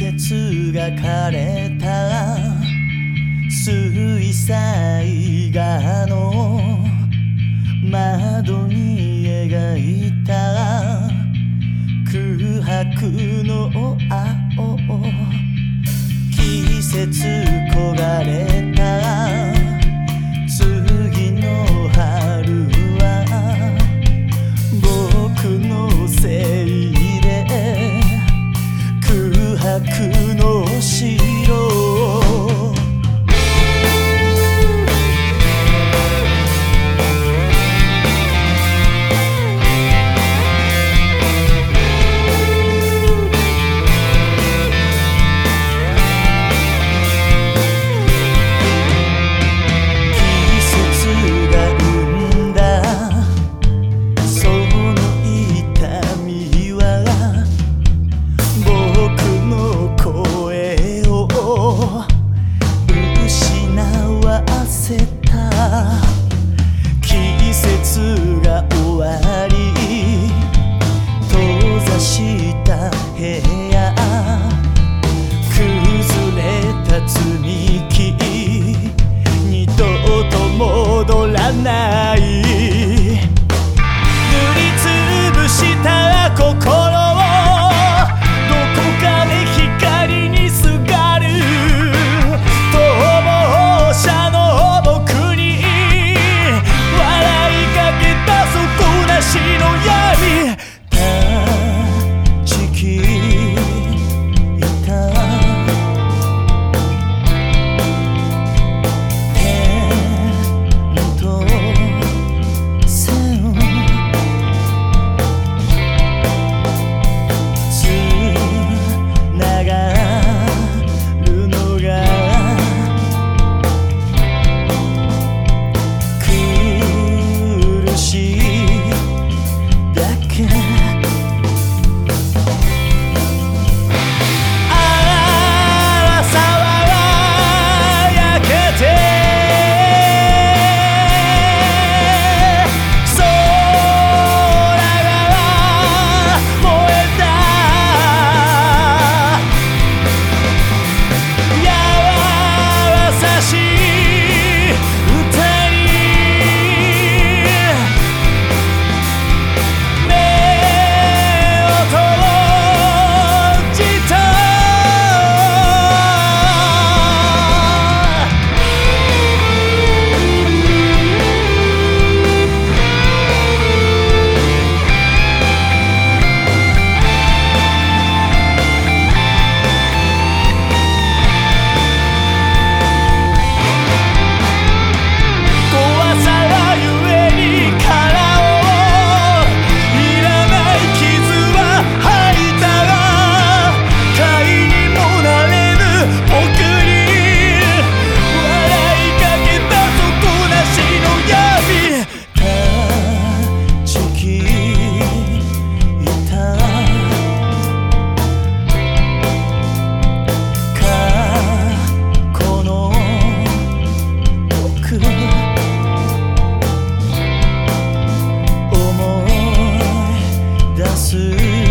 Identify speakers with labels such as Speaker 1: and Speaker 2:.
Speaker 1: 節が枯れた水彩画の窓に描いた空白の青季節の城 voar. you